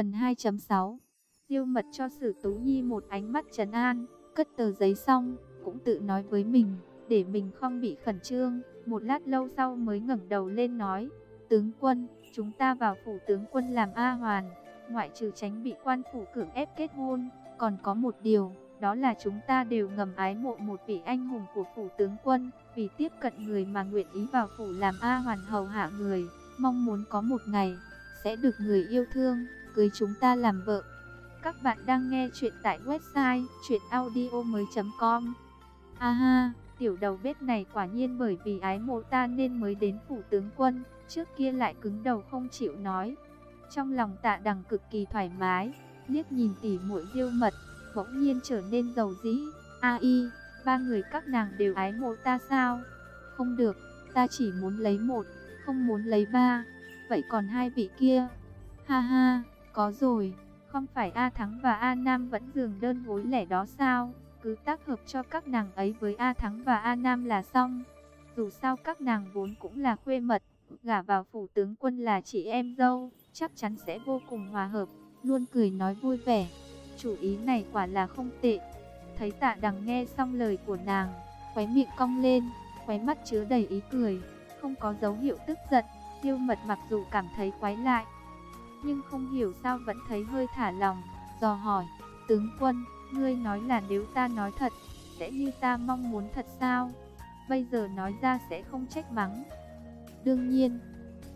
Phần 2.6 Diêu mật cho Sử Tú Nhi một ánh mắt trấn an, cất tờ giấy xong, cũng tự nói với mình, để mình không bị khẩn trương. Một lát lâu sau mới ngẩng đầu lên nói, tướng quân, chúng ta vào phủ tướng quân làm A Hoàn, ngoại trừ tránh bị quan phủ cưỡng ép kết hôn, còn có một điều, đó là chúng ta đều ngầm ái mộ một vị anh hùng của phủ tướng quân, vì tiếp cận người mà nguyện ý vào phủ làm A Hoàn hầu hạ người, mong muốn có một ngày, sẽ được người yêu thương, cưới chúng ta làm vợ. Các bạn đang nghe chuyện tại website chuyenaudio.com Aha, tiểu đầu bếp này quả nhiên bởi vì ái mộ ta nên mới đến phủ tướng quân, trước kia lại cứng đầu không chịu nói. Trong lòng tạ đằng cực kỳ thoải mái, liếc nhìn tỉ muội diêu mật, bỗng nhiên trở nên giàu dĩ. A y, ba người các nàng đều ái mộ ta sao? Không được, ta chỉ muốn lấy một, không muốn lấy ba. Vậy còn hai vị kia? Ha ha, có rồi, không phải A Thắng và A Nam vẫn giường đơn gối lẻ đó sao? Cứ tác hợp cho các nàng ấy với A Thắng và A Nam là xong. Dù sao các nàng vốn cũng là khuê mật, gả vào phủ tướng quân là chị em dâu, chắc chắn sẽ vô cùng hòa hợp, luôn cười nói vui vẻ. Chủ ý này quả là không tệ. Thấy tạ đằng nghe xong lời của nàng, khóe miệng cong lên, khóe mắt chứa đầy ý cười, không có dấu hiệu tức giận. Tiêu mật mặc dù cảm thấy quái lại, nhưng không hiểu sao vẫn thấy hơi thả lòng, dò hỏi, tướng quân, ngươi nói là nếu ta nói thật, sẽ như ta mong muốn thật sao? Bây giờ nói ra sẽ không trách mắng. Đương nhiên,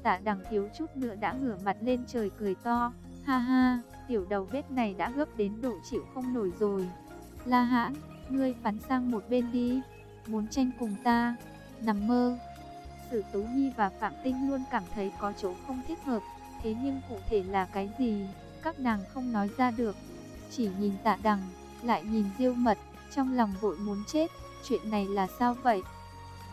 tạ đằng thiếu chút nữa đã ngửa mặt lên trời cười to, ha ha, tiểu đầu bếp này đã gấp đến độ chịu không nổi rồi. La hãn, ngươi phán sang một bên đi, muốn tranh cùng ta, nằm mơ. Sử Tú Nhi và Phạm Tinh luôn cảm thấy có chỗ không thích hợp, thế nhưng cụ thể là cái gì, các nàng không nói ra được. Chỉ nhìn tạ đằng, lại nhìn diêu mật, trong lòng vội muốn chết, chuyện này là sao vậy?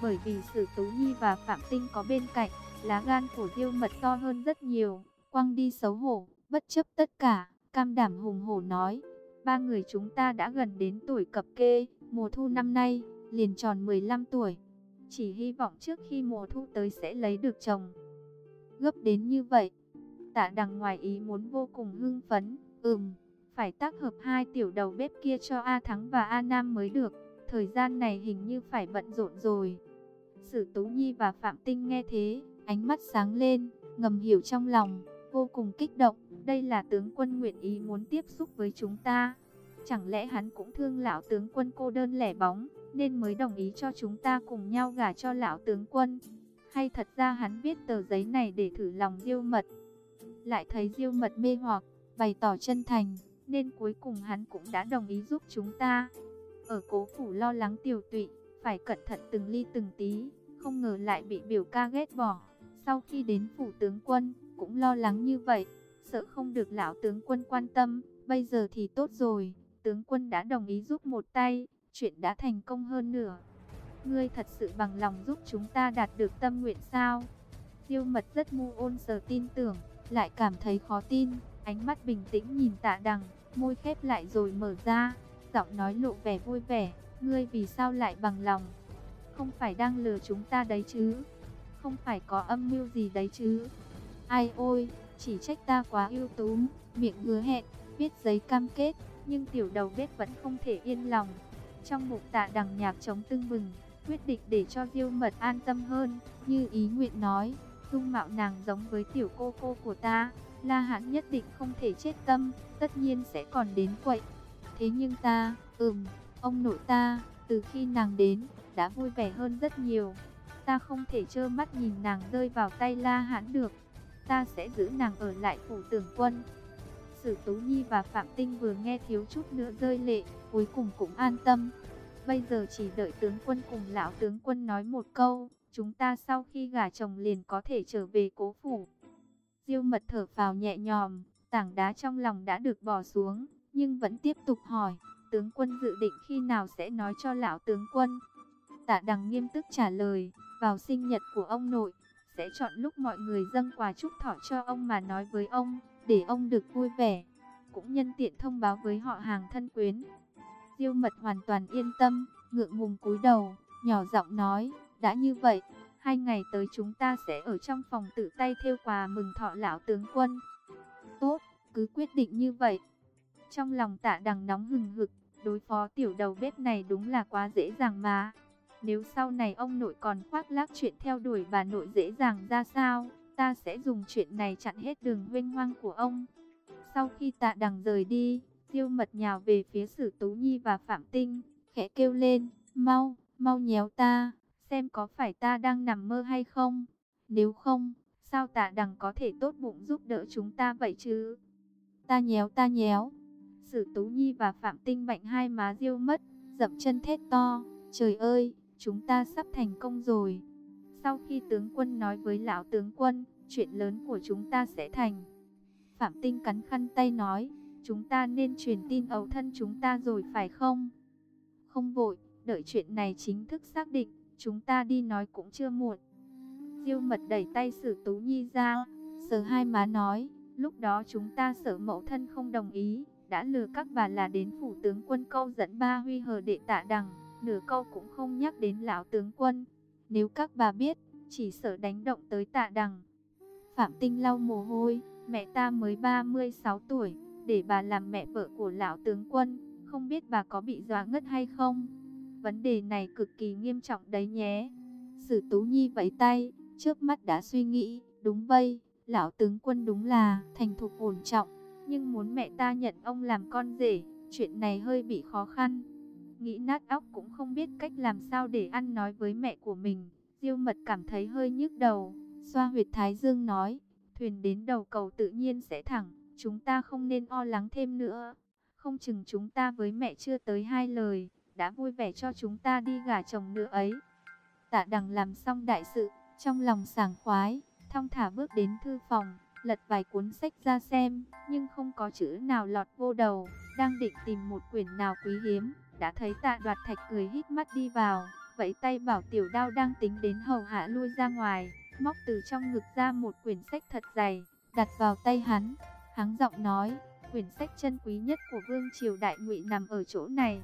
Bởi vì Sử Tú Nhi và Phạm Tinh có bên cạnh, lá gan của diêu mật to hơn rất nhiều, quăng đi xấu hổ, bất chấp tất cả, cam đảm hùng hổ nói. Ba người chúng ta đã gần đến tuổi cập kê, mùa thu năm nay, liền tròn 15 tuổi. Chỉ hy vọng trước khi mùa thu tới sẽ lấy được chồng. Gấp đến như vậy, tạ đằng ngoài ý muốn vô cùng hưng phấn, ừm, phải tác hợp hai tiểu đầu bếp kia cho A Thắng và A Nam mới được, thời gian này hình như phải bận rộn rồi. Sử Tú Nhi và Phạm Tinh nghe thế, ánh mắt sáng lên, ngầm hiểu trong lòng, vô cùng kích động, đây là tướng quân nguyện ý muốn tiếp xúc với chúng ta. Chẳng lẽ hắn cũng thương lão tướng quân cô đơn lẻ bóng, nên mới đồng ý cho chúng ta cùng nhau gả cho lão tướng quân? Hay thật ra hắn viết tờ giấy này để thử lòng diêu mật? Lại thấy diêu mật mê hoặc, bày tỏ chân thành, nên cuối cùng hắn cũng đã đồng ý giúp chúng ta. Ở cố phủ lo lắng tiểu tụy, phải cẩn thận từng ly từng tí, không ngờ lại bị biểu ca ghét bỏ. Sau khi đến phủ tướng quân, cũng lo lắng như vậy, sợ không được lão tướng quân quan tâm, bây giờ thì tốt rồi, tướng quân đã đồng ý giúp một tay, chuyện đã thành công hơn nửa. Ngươi thật sự bằng lòng giúp chúng ta đạt được tâm nguyện sao? Diêu mật rất mu ôn sờ tin tưởng, lại cảm thấy khó tin, ánh mắt bình tĩnh nhìn tạ đằng, môi khép lại rồi mở ra, giọng nói lộ vẻ vui vẻ, ngươi vì sao lại bằng lòng? Không phải đang lừa chúng ta đấy chứ? Không phải có âm mưu gì đấy chứ? Ai ôi, chỉ trách ta quá ưu tú, miệng hứa hẹn, viết giấy cam kết, nhưng tiểu đầu bếp vẫn không thể yên lòng. Trong bụng tạ đằng nhạc chống tưng bừng, quyết định để cho diêu mật an tâm hơn, như ý nguyện nói, dung mạo nàng giống với tiểu cô cô của ta, la hãn nhất định không thể chết tâm, tất nhiên sẽ còn đến quậy. Thế nhưng ta, ừm, ông nội ta, từ khi nàng đến, đã vui vẻ hơn rất nhiều. Ta không thể trơ mắt nhìn nàng rơi vào tay la hãn được ta sẽ giữ nàng ở lại phủ tưởng quân. Sử Tú Nhi và Phạm Tinh vừa nghe thiếu chút nữa rơi lệ, cuối cùng cũng an tâm. Bây giờ chỉ đợi tướng quân cùng lão tướng quân nói một câu, chúng ta sau khi gả chồng liền có thể trở về cố phủ. Diêu mật thở phào nhẹ nhòm, tảng đá trong lòng đã được bỏ xuống, nhưng vẫn tiếp tục hỏi, tướng quân dự định khi nào sẽ nói cho lão tướng quân. Tạ đằng nghiêm túc trả lời, vào sinh nhật của ông nội, sẽ chọn lúc mọi người dâng quà chúc thọ cho ông mà nói với ông, để ông được vui vẻ. Cũng nhân tiện thông báo với họ hàng thân quyến. Diêu mật hoàn toàn yên tâm, ngượng ngùng cúi đầu, nhỏ giọng nói, đã như vậy, hai ngày tới chúng ta sẽ ở trong phòng tự tay theo quà mừng thọ lão tướng quân. Tốt, cứ quyết định như vậy. Trong lòng tạ đằng nóng hừng hực, đối phó tiểu đầu bếp này đúng là quá dễ dàng mà. Nếu sau này ông nội còn khoác lác chuyện theo đuổi bà nội dễ dàng ra sao, ta sẽ dùng chuyện này chặn hết đường huynh hoang của ông. Sau khi tạ đằng rời đi, tiêu mật nhào về phía sử Tú Nhi và Phạm Tinh, khẽ kêu lên, mau, mau nhéo ta, xem có phải ta đang nằm mơ hay không. Nếu không, sao tạ đằng có thể tốt bụng giúp đỡ chúng ta vậy chứ? Ta nhéo ta nhéo. Sử Tú Nhi và Phạm Tinh mạnh hai má riêu mất, dậm chân thét to. Trời ơi, chúng ta sắp thành công rồi. Sau khi tướng quân nói với lão tướng quân, chuyện lớn của chúng ta sẽ thành. Phạm Tinh cắn khăn tay nói, chúng ta nên truyền tin ấu thân chúng ta rồi phải không? Không vội, đợi chuyện này chính thức xác định, chúng ta đi nói cũng chưa muộn. Diêu mật đẩy tay sử Tú Nhi ra, sờ hai má nói, lúc đó chúng ta sợ mẫu thân không đồng ý, đã lừa các bà là đến phủ tướng quân câu dẫn ba huy hờ đệ tạ đằng, nửa câu cũng không nhắc đến lão tướng quân. Nếu các bà biết, chỉ sợ đánh động tới tạ đằng. Phạm Tinh lau mồ hôi, mẹ ta mới 36 tuổi, để bà làm mẹ vợ của lão tướng quân, không biết bà có bị dọa ngất hay không? Vấn đề này cực kỳ nghiêm trọng đấy nhé. Sử Tú Nhi vẫy tay, trước mắt đã suy nghĩ, đúng vậy, lão tướng quân đúng là thành thục ổn trọng, nhưng muốn mẹ ta nhận ông làm con rể, chuyện này hơi bị khó khăn. Nghĩ nát óc cũng không biết cách làm sao để ăn nói với mẹ của mình, Diêu Mật cảm thấy hơi nhức đầu, xoa huyệt thái dương nói, thuyền đến đầu cầu tự nhiên sẽ thẳng, chúng ta không nên o lắng thêm nữa. Không chừng chúng ta với mẹ chưa tới hai lời, đã vui vẻ cho chúng ta đi gả chồng nữa ấy. Tạ đằng làm xong đại sự, trong lòng sảng khoái, thong thả bước đến thư phòng, lật vài cuốn sách ra xem, nhưng không có chữ nào lọt vô đầu, đang định tìm một quyển nào quý hiếm, đã thấy tạ đoạt thạch cười hít mắt đi vào, vẫy tay bảo tiểu đao đang tính đến hầu hạ lui ra ngoài, móc từ trong ngực ra một quyển sách thật dày, đặt vào tay hắn, hắn giọng nói, quyển sách chân quý nhất của vương triều đại ngụy nằm ở chỗ này.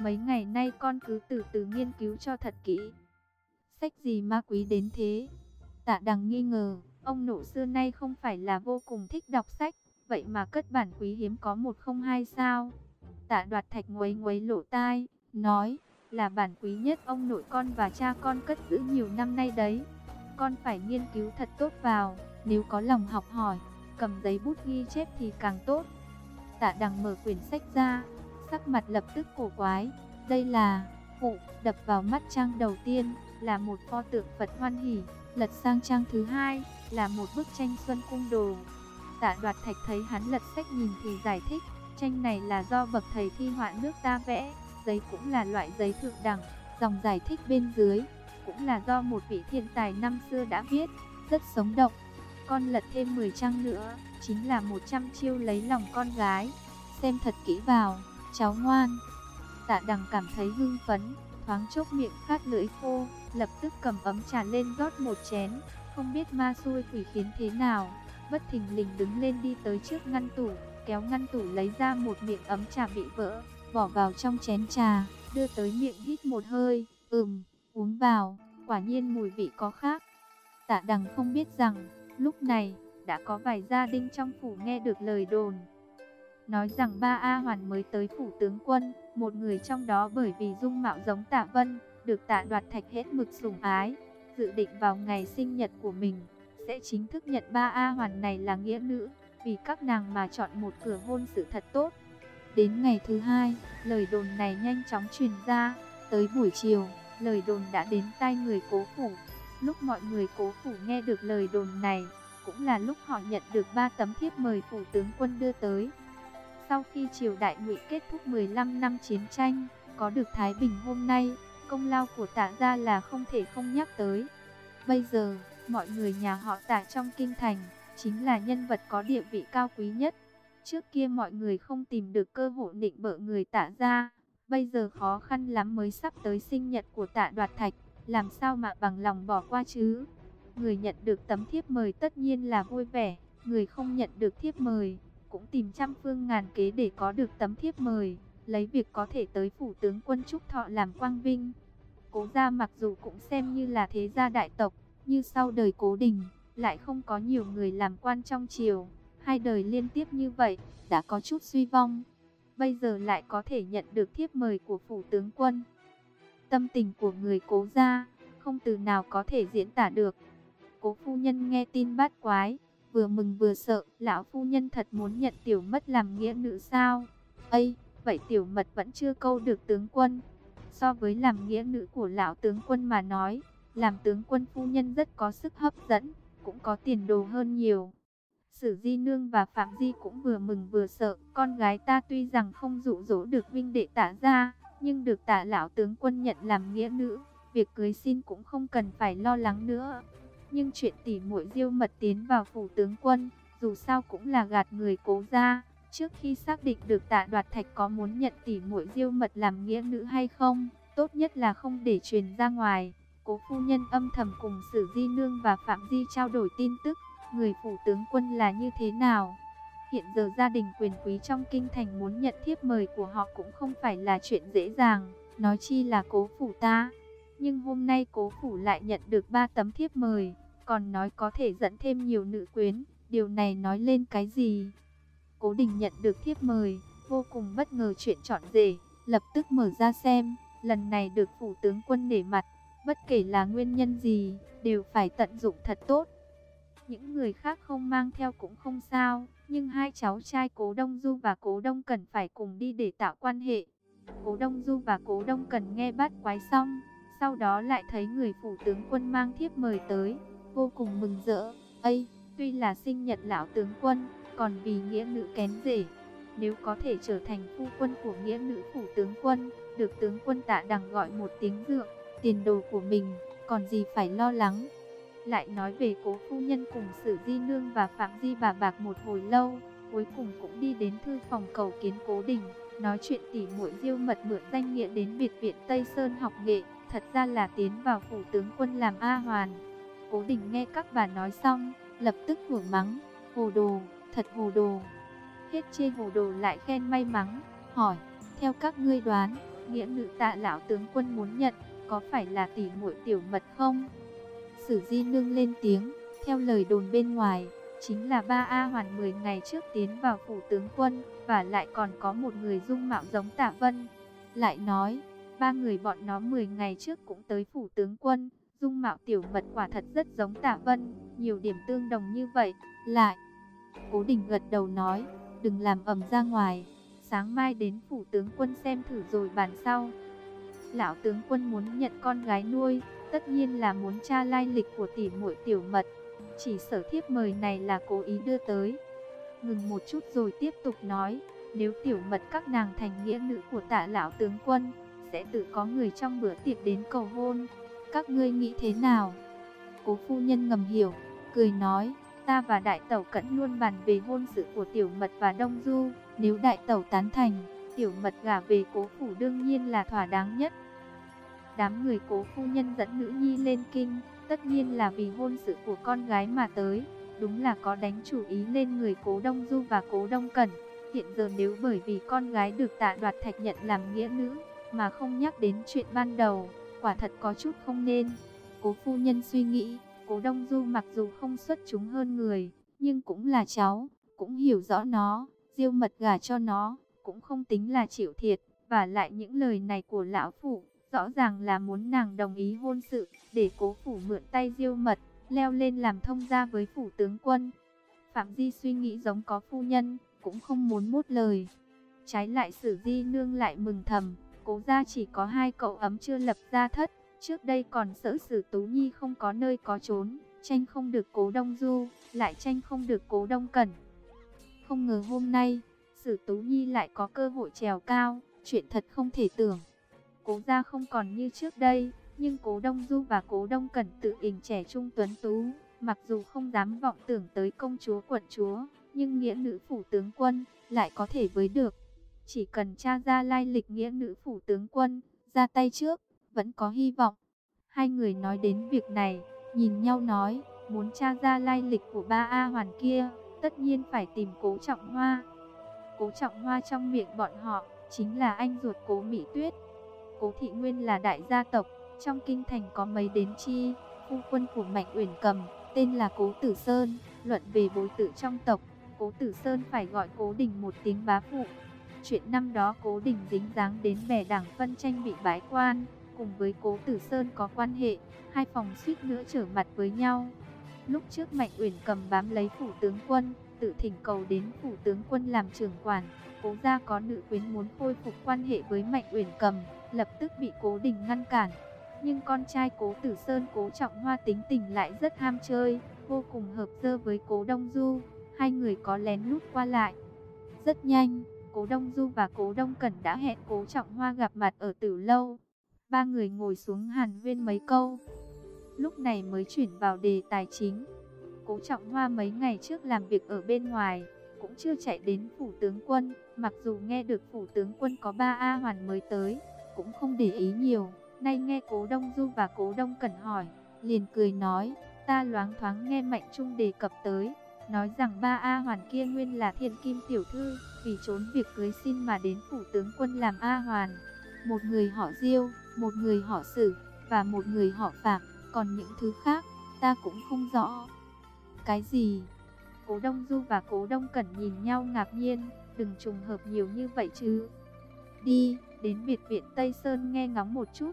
Mấy ngày nay con cứ từ từ nghiên cứu cho thật kỹ. Sách gì ma quý đến thế? Tạ đằng nghi ngờ, ông nội xưa nay không phải là vô cùng thích đọc sách, vậy mà cất bản quý hiếm có một không hai sao. Tạ đoạt thạch nguấy nguấy lỗ tai, nói, là bản quý nhất ông nội con và cha con cất giữ nhiều năm nay đấy. Con phải nghiên cứu thật tốt vào, nếu có lòng học hỏi, cầm giấy bút ghi chép thì càng tốt. Tạ đằng mở quyển sách ra, sắc mặt lập tức cổ quái. Đây là, phụ, đập vào mắt trang đầu tiên, là một pho tượng Phật hoan hỷ. Lật sang trang thứ hai, là một bức tranh Xuân Cung Đồ. Tạ đoạt thạch thấy hắn lật sách nhìn thì giải thích, tranh này là do bậc thầy thi họa nước ta vẽ, giấy cũng là loại giấy thượng đẳng, dòng giải thích bên dưới, cũng là do một vị thiên tài năm xưa đã viết, rất sống động. Con lật thêm 10 trang nữa, chính là 100 chiêu lấy lòng con gái. Xem thật kỹ vào, cháu ngoan. Tạ đằng cảm thấy hưng phấn, thoáng chốc miệng khát lưỡi khô, lập tức cầm ấm trà lên rót một chén. Không biết ma xui quỷ khiến thế nào, bất thình lình đứng lên đi tới trước ngăn tủ, kéo ngăn tủ lấy ra một miệng ấm trà bị vỡ, bỏ vào trong chén trà, đưa tới miệng hít một hơi, ừm, uống vào, quả nhiên mùi vị có khác. Tạ đằng không biết rằng, lúc này, đã có vài gia đình trong phủ nghe được lời đồn. Nói rằng ba A Hoàn mới tới phủ tướng quân, một người trong đó bởi vì dung mạo giống tạ vân, được tạ đoạt thạch hết mực sủng ái, dự định vào ngày sinh nhật của mình, sẽ chính thức nhận ba A Hoàn này là nghĩa nữ, vì các nàng mà chọn một cửa hôn sự thật tốt. Đến ngày thứ hai, lời đồn này nhanh chóng truyền ra, tới buổi chiều, lời đồn đã đến tai người cố phủ. Lúc mọi người cố phủ nghe được lời đồn này, cũng là lúc họ nhận được ba tấm thiếp mời phủ tướng quân đưa tới. Sau khi triều đại ngụy kết thúc 15 năm chiến tranh, có được Thái Bình hôm nay, công lao của tạ gia là không thể không nhắc tới. Bây giờ, mọi người nhà họ tạ trong kinh thành, chính là nhân vật có địa vị cao quý nhất. Trước kia mọi người không tìm được cơ hội định bỡ người tạ gia, bây giờ khó khăn lắm mới sắp tới sinh nhật của tạ đoạt thạch, làm sao mà bằng lòng bỏ qua chứ? Người nhận được tấm thiếp mời tất nhiên là vui vẻ, người không nhận được thiếp mời, cũng tìm trăm phương ngàn kế để có được tấm thiếp mời, lấy việc có thể tới phủ tướng quân Trúc Thọ làm quang vinh. Cố gia mặc dù cũng xem như là thế gia đại tộc, như sau đời cố đình, lại không có nhiều người làm quan trong triều, Hai đời liên tiếp như vậy, đã có chút suy vong. Bây giờ lại có thể nhận được thiếp mời của phủ tướng quân. Tâm tình của người cố gia, không từ nào có thể diễn tả được. Cố phu nhân nghe tin bát quái, vừa mừng vừa sợ, lão phu nhân thật muốn nhận tiểu mất làm nghĩa nữ sao? Ây, vậy tiểu mật vẫn chưa câu được tướng quân. So với làm nghĩa nữ của lão tướng quân mà nói, làm tướng quân phu nhân rất có sức hấp dẫn, cũng có tiền đồ hơn nhiều. Sử Di Nương và Phạm Di cũng vừa mừng vừa sợ, con gái ta tuy rằng không dụ dỗ được vinh đệ tả ra, nhưng được tả lão tướng quân nhận làm nghĩa nữ, việc cưới xin cũng không cần phải lo lắng nữa. Nhưng chuyện tỉ muội diêu mật tiến vào phủ tướng quân, dù sao cũng là gạt người cố ra. Trước khi xác định được tạ đoạt thạch có muốn nhận tỉ muội diêu mật làm nghĩa nữ hay không, tốt nhất là không để truyền ra ngoài. Cố phu nhân âm thầm cùng Sử Di Nương và Phạm Di trao đổi tin tức, người phủ tướng quân là như thế nào. Hiện giờ gia đình quyền quý trong kinh thành muốn nhận thiếp mời của họ cũng không phải là chuyện dễ dàng, nói chi là cố phủ ta. Nhưng hôm nay cố phủ lại nhận được 3 tấm thiếp mời, còn nói có thể dẫn thêm nhiều nữ quyến, điều này nói lên cái gì? Cố đình nhận được thiếp mời, vô cùng bất ngờ chuyện chọn rể, lập tức mở ra xem, lần này được phủ tướng quân nể mặt, bất kể là nguyên nhân gì, đều phải tận dụng thật tốt. Những người khác không mang theo cũng không sao, nhưng hai cháu trai Cố Đông Du và Cố Đông Cần phải cùng đi để tạo quan hệ. Cố Đông Du và Cố Đông Cần nghe bát quái xong, sau đó lại thấy người phủ tướng quân mang thiếp mời tới, vô cùng mừng rỡ. Ây, tuy là sinh nhật lão tướng quân, còn vì nghĩa nữ kén rể, nếu có thể trở thành phu quân của nghĩa nữ phủ tướng quân, được tướng quân tạ đằng gọi một tiếng dượng, tiền đồ của mình, còn gì phải lo lắng. Lại nói về cố phu nhân cùng sử di nương và phạm di bà bạc một hồi lâu, cuối cùng cũng đi đến thư phòng cầu kiến cố đình, nói chuyện tỉ muội diêu mật mượn danh nghĩa đến biệt viện Tây Sơn học nghệ, thật ra là tiến vào phủ tướng quân làm A Hoàn. Cố đình nghe các bà nói xong, lập tức hưởng mắng, hồ đồ, thật hồ đồ. Hết chê hồ đồ lại khen may mắn, hỏi, theo các ngươi đoán, nghĩa nữ tạ lão tướng quân muốn nhận, có phải là tỷ muội tiểu mật không? Sử Di Nương lên tiếng, theo lời đồn bên ngoài, chính là ba A Hoàn 10 ngày trước tiến vào phủ tướng quân, và lại còn có một người dung mạo giống Tạ Vân. Lại nói, ba người bọn nó 10 ngày trước cũng tới phủ tướng quân, dung mạo tiểu mật quả thật rất giống Tạ Vân, nhiều điểm tương đồng như vậy. Lại, Cố Đình gật đầu nói, đừng làm ầm ra ngoài, sáng mai đến phủ tướng quân xem thử rồi bàn sau. Lão tướng quân muốn nhận con gái nuôi, tất nhiên là muốn tra lai lịch của tỷ muội tiểu mật. Chỉ sở thiếp mời này là cố ý đưa tới. Ngừng một chút rồi tiếp tục nói, nếu tiểu mật các nàng thành nghĩa nữ của tạ lão tướng quân, sẽ tự có người trong bữa tiệc đến cầu hôn. Các ngươi nghĩ thế nào? Cố phu nhân ngầm hiểu, cười nói, ta và đại tẩu cẩn luôn bàn về hôn sự của tiểu mật và đông du. Nếu đại tẩu tán thành, tiểu mật gả về cố phủ đương nhiên là thỏa đáng nhất. Đám người cố phu nhân dẫn nữ nhi lên kinh, tất nhiên là vì hôn sự của con gái mà tới. Đúng là có đánh chủ ý lên người cố đông du và cố đông cẩn. Hiện giờ nếu bởi vì con gái được tạ đoạt thạch nhận làm nghĩa nữ, mà không nhắc đến chuyện ban đầu, quả thật có chút không nên. Cố phu nhân suy nghĩ, cố đông du mặc dù không xuất chúng hơn người, nhưng cũng là cháu, cũng hiểu rõ nó, diêu mật gả cho nó, cũng không tính là chịu thiệt, và lại những lời này của lão phụ, rõ ràng là muốn nàng đồng ý hôn sự, để cố phủ mượn tay diêu mật, leo lên làm thông gia với phủ tướng quân. Phạm Di suy nghĩ giống có phu nhân, cũng không muốn mốt lời. Trái lại sử Di nương lại mừng thầm, cố gia chỉ có hai cậu ấm chưa lập gia thất, trước đây còn sợ sử Tú Nhi không có nơi có trốn, tranh không được cố đông du, lại tranh không được cố đông cẩn. Không ngờ hôm nay, sử Tú Nhi lại có cơ hội trèo cao, chuyện thật không thể tưởng. Cố gia không còn như trước đây, nhưng cố Đông Du và cố Đông Cẩn tự hình trẻ trung tuấn tú, mặc dù không dám vọng tưởng tới công chúa quận chúa, nhưng nghĩa nữ phủ tướng quân lại có thể với được. Chỉ cần tra ra lai lịch nghĩa nữ phủ tướng quân, ra tay trước, vẫn có hy vọng. Hai người nói đến việc này, nhìn nhau nói, muốn tra ra lai lịch của ba A hoàn kia, tất nhiên phải tìm cố trọng hoa. Cố trọng hoa trong miệng bọn họ, chính là anh ruột cố Mỹ Tuyết. Cố Thị Nguyên là đại gia tộc, trong kinh thành có mấy đến chi, phu quân của Mạnh Uyển Cầm, tên là Cố Tử Sơn, luận về bối tử trong tộc, Cố Tử Sơn phải gọi Cố Đình một tiếng bá phụ. Chuyện năm đó Cố Đình dính dáng đến bè đảng phân tranh bị bãi quan, cùng với Cố Tử Sơn có quan hệ, hai phòng suýt nữa trở mặt với nhau. Lúc trước Mạnh Uyển cầm bám lấy phủ tướng quân, tự thỉnh cầu đến phủ tướng quân làm trưởng quản. Cố gia có nữ quyến muốn khôi phục quan hệ với Mạnh Uyển cầm, lập tức bị Cố Đình ngăn cản. Nhưng con trai Cố Tử Sơn Cố Trọng Hoa tính tình lại rất ham chơi, vô cùng hợp dơ với Cố Đông Du, hai người có lén lút qua lại. Rất nhanh, Cố Đông Du và Cố Đông Cẩn đã hẹn Cố Trọng Hoa gặp mặt ở Tử Lâu. Ba người ngồi xuống hàn huyên mấy câu. Lúc này mới chuyển vào đề tài chính. Cố Trọng Hoa mấy ngày trước làm việc ở bên ngoài, cũng chưa chạy đến phủ tướng quân, mặc dù nghe được phủ tướng quân có ba A hoàn mới tới, cũng không để ý nhiều. Nay nghe Cố Đông Du và Cố Đông Cẩn hỏi, liền cười nói, ta loáng thoáng nghe Mạnh Trung đề cập tới, nói rằng ba A hoàn kia nguyên là thiên kim tiểu thư, vì trốn việc cưới xin mà đến phủ tướng quân làm A hoàn. Một người họ Diêu, một người họ Sử, và một người họ Phạm, còn những thứ khác, ta cũng không rõ. Cái gì? Cố Đông Du và Cố Đông Cẩn nhìn nhau ngạc nhiên, đừng trùng hợp nhiều như vậy chứ. Đi, đến biệt viện Tây Sơn nghe ngóng một chút.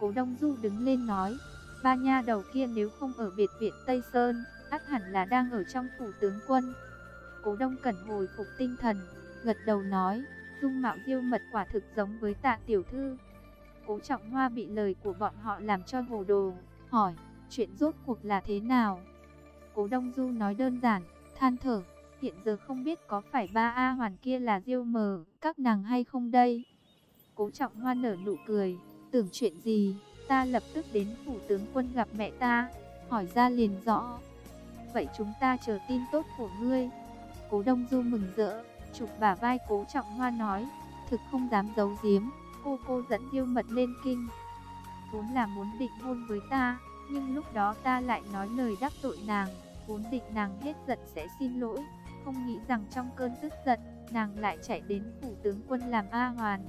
Cố Đông Du đứng lên nói, ba nha đầu kia nếu không ở biệt viện Tây Sơn, ắt hẳn là đang ở trong phủ tướng quân. Cố Đông Cẩn hồi phục tinh thần, gật đầu nói, dung mạo diêu mật quả thực giống với tạ tiểu thư. Cố Trọng Hoa bị lời của bọn họ làm cho hồ đồ, hỏi, chuyện rốt cuộc là thế nào? Cố Đông Du nói đơn giản, than thở, hiện giờ không biết có phải ba A hoàn kia là diêu mờ, các nàng hay không đây? Cố Trọng Hoa nở nụ cười, tưởng chuyện gì, ta lập tức đến phủ tướng quân gặp mẹ ta, hỏi ra liền rõ. Vậy chúng ta chờ tin tốt của ngươi. Cố Đông Du mừng rỡ, chụp bả vai Cố Trọng Hoa nói, thực không dám giấu giếm, cô cô dẫn Diêu Mật lên kinh. Vốn là muốn định hôn với ta, nhưng lúc đó ta lại nói lời đắc tội nàng, vốn định nàng hết giận sẽ xin lỗi, không nghĩ rằng trong cơn tức giận, nàng lại chạy đến phủ tướng quân làm A Hoàn.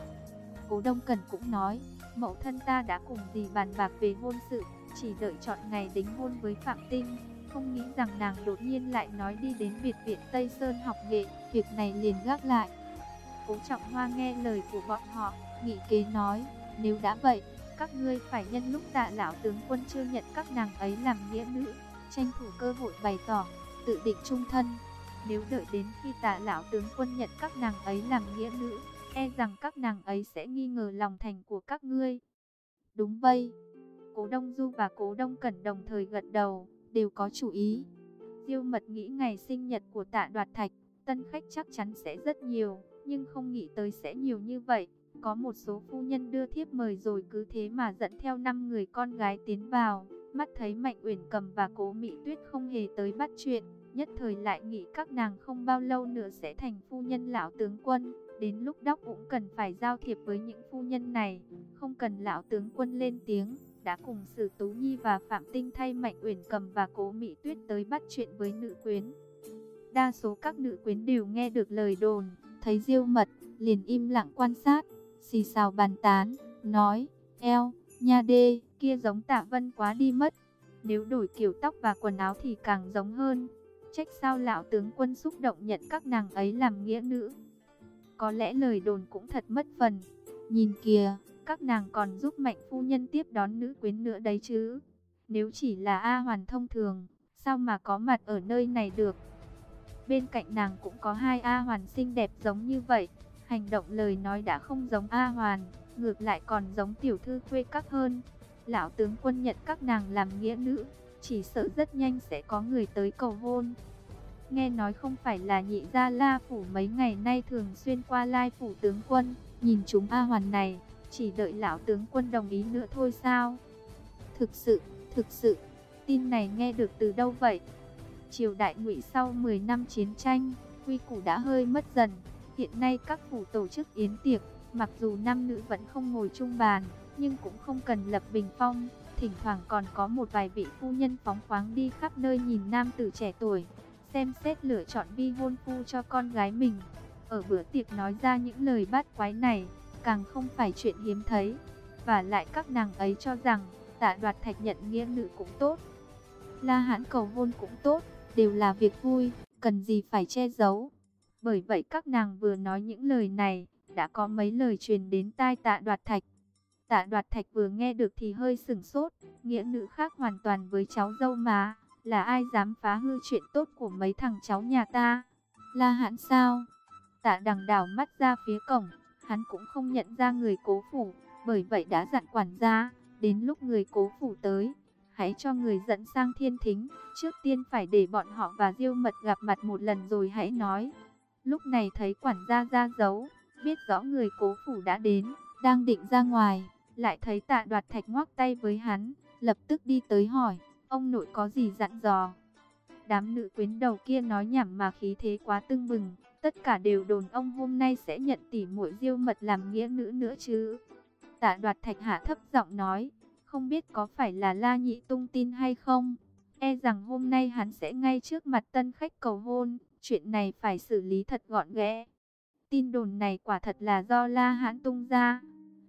Cố Đông Cần cũng nói, mẫu thân ta đã cùng dì bàn bạc về hôn sự, chỉ đợi chọn ngày đính hôn với Phạm Tinh, không nghĩ rằng nàng đột nhiên lại nói đi đến biệt viện Tây Sơn học nghệ, việc này liền gác lại. Cố Trọng Hoa nghe lời của bọn họ, nghị kế nói, nếu đã vậy, các ngươi phải nhân lúc tạ lão tướng quân chưa nhận các nàng ấy làm nghĩa nữ, tranh thủ cơ hội bày tỏ, tự định trung thân. Nếu đợi đến khi tạ lão tướng quân nhận các nàng ấy làm nghĩa nữ, e rằng các nàng ấy sẽ nghi ngờ lòng thành của các ngươi. Đúng vậy. Cố Đông Du và Cố Đông Cẩn đồng thời gật đầu, đều có chủ ý. Diêu mật nghĩ ngày sinh nhật của tạ đoạt thạch, tân khách chắc chắn sẽ rất nhiều, nhưng không nghĩ tới sẽ nhiều như vậy. Có một số phu nhân đưa thiếp mời rồi cứ thế mà dẫn theo 5 người con gái tiến vào. Mắt thấy Mạnh Uyển Cầm và Cố Mỹ Tuyết không hề tới bắt chuyện, nhất thời lại nghĩ các nàng không bao lâu nữa sẽ thành phu nhân lão tướng quân. Đến lúc đó cũng cần phải giao thiệp với những phu nhân này, không cần lão tướng quân lên tiếng, đã cùng Sử Tú Nhi và Phạm Tinh thay Mạnh Uyển Cầm và Cố Mỹ Tuyết tới bắt chuyện với nữ quyến. Đa số các nữ quyến đều nghe được lời đồn, thấy Diêu Mật, liền im lặng quan sát, xì xào bàn tán, nói, eo, nha đê, kia giống Tạ Vân quá đi mất. Nếu đổi kiểu tóc và quần áo thì càng giống hơn. Trách sao lão tướng quân xúc động nhận các nàng ấy làm nghĩa nữ. Có lẽ lời đồn cũng thật mất phần. Nhìn kìa, các nàng còn giúp mạnh phu nhân tiếp đón nữ quyến nữa đấy chứ. Nếu chỉ là A Hoàn thông thường, sao mà có mặt ở nơi này được? Bên cạnh nàng cũng có hai A Hoàn xinh đẹp giống như vậy. Hành động lời nói đã không giống A Hoàn, ngược lại còn giống tiểu thư quê các hơn. Lão tướng quân nhận các nàng làm nghĩa nữ, chỉ sợ rất nhanh sẽ có người tới cầu hôn. Nghe nói không phải là nhị gia la phủ mấy ngày nay thường xuyên qua lai phủ tướng quân, nhìn chúng A Hoàn này, chỉ đợi lão tướng quân đồng ý nữa thôi sao? Thực sự, thực sự, tin này nghe được từ đâu vậy? Triều đại ngụy sau 10 năm chiến tranh, quy củ đã hơi mất dần. Hiện nay các phủ tổ chức yến tiệc, mặc dù nam nữ vẫn không ngồi chung bàn, nhưng cũng không cần lập bình phong. Thỉnh thoảng còn có một vài vị phu nhân phóng khoáng đi khắp nơi nhìn nam tử trẻ tuổi, xem xét lựa chọn vi hôn phu cho con gái mình. Ở bữa tiệc nói ra những lời bát quái này, càng không phải chuyện hiếm thấy. Và lại các nàng ấy cho rằng, tạ đoạt thạch nhận nghĩa nữ cũng tốt. La hãn cầu hôn cũng tốt, đều là việc vui. cần gì phải che giấu. Bởi vậy các nàng vừa nói những lời này, đã có mấy lời truyền đến tai tạ đoạt thạch. Tạ đoạt thạch vừa nghe được thì hơi sửng sốt, nghĩa nữ khác hoàn toàn với cháu dâu mà, là ai dám phá hư chuyện tốt của mấy thằng cháu nhà ta. La hãn sao? Tạ đằng đảo mắt ra phía cổng, hắn cũng không nhận ra người cố phủ, bởi vậy đã dặn quản gia, đến lúc người cố phủ tới, hãy cho người dẫn sang thiên thính, trước tiên phải để bọn họ và diêu mật gặp mặt một lần rồi hãy nói. Lúc này thấy quản gia ra dấu, biết rõ người cố phủ đã đến, đang định ra ngoài, lại thấy tạ đoạt thạch ngoắc tay với hắn, lập tức đi tới hỏi, ông nội có gì dặn dò. Đám nữ quyến đầu kia nói nhảm mà khí thế quá tưng bừng, tất cả đều đồn ông hôm nay sẽ nhận tỷ muội diêu mật làm nghĩa nữ nữa chứ. Tạ đoạt thạch hạ thấp giọng nói, không biết có phải là La Nhị tung tin hay không. E rằng hôm nay hắn sẽ ngay trước mặt tân khách cầu hôn, chuyện này phải xử lý thật gọn ghẽ. Tin đồn này quả thật là do La Hãn tung ra.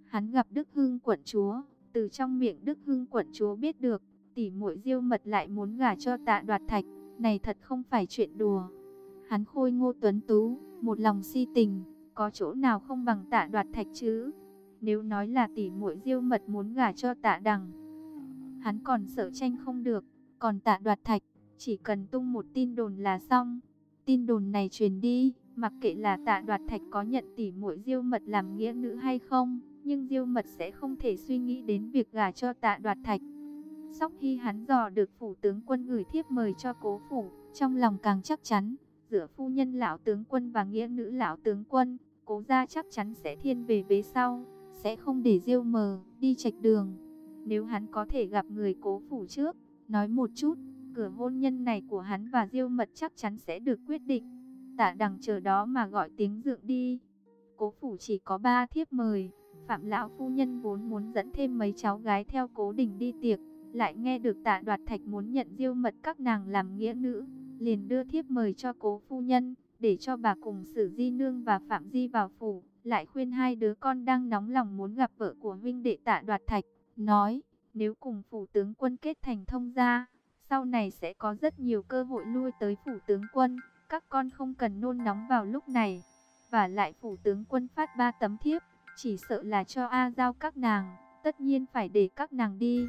Hắn gặp Đức Hưng quận chúa, từ trong miệng Đức Hưng quận chúa biết được, tỷ muội Diêu Mật lại muốn gả cho Tạ Đoạt Thạch, này thật không phải chuyện đùa. Hắn khôi ngô tuấn tú, một lòng si tình, có chỗ nào không bằng Tạ Đoạt Thạch chứ? Nếu nói là tỷ muội Diêu Mật muốn gả cho Tạ Đằng, hắn còn sợ tranh không được, còn Tạ Đoạt Thạch chỉ cần tung một tin đồn là xong. Tin đồn này truyền đi, mặc kệ là Tạ Đoạt Thạch có nhận tỷ muội Diêu Mật làm nghĩa nữ hay không, nhưng Diêu Mật sẽ không thể suy nghĩ đến việc gả cho Tạ Đoạt Thạch. Sóc khi hắn dò được phủ tướng quân gửi thiếp mời cho cố phủ, trong lòng càng chắc chắn, giữa phu nhân lão tướng quân và nghĩa nữ lão tướng quân, cố gia chắc chắn sẽ thiên về vế sau, sẽ không để Diêu mờ đi trạch đường. Nếu hắn có thể gặp người cố phủ trước, nói một chút, cửa hôn nhân này của hắn và Diêu mật chắc chắn sẽ được quyết định. Tạ đằng chờ đó mà gọi tiếng dượng đi. Cố phủ chỉ có ba thiếp mời, Phạm lão phu nhân vốn muốn dẫn thêm mấy cháu gái theo cố đình đi tiệc, lại nghe được tạ đoạt thạch muốn nhận diêu mật các nàng làm nghĩa nữ, liền đưa thiếp mời cho cố phu nhân, để cho bà cùng sử di nương và phạm di vào phủ, lại khuyên hai đứa con đang nóng lòng muốn gặp vợ của huynh đệ tạ đoạt thạch, nói, nếu cùng phủ tướng quân kết thành thông gia, sau này sẽ có rất nhiều cơ hội lui tới phủ tướng quân, các con không cần nôn nóng vào lúc này, và lại phủ tướng quân phát ba tấm thiếp, chỉ sợ là cho A giao các nàng, tất nhiên phải để các nàng đi.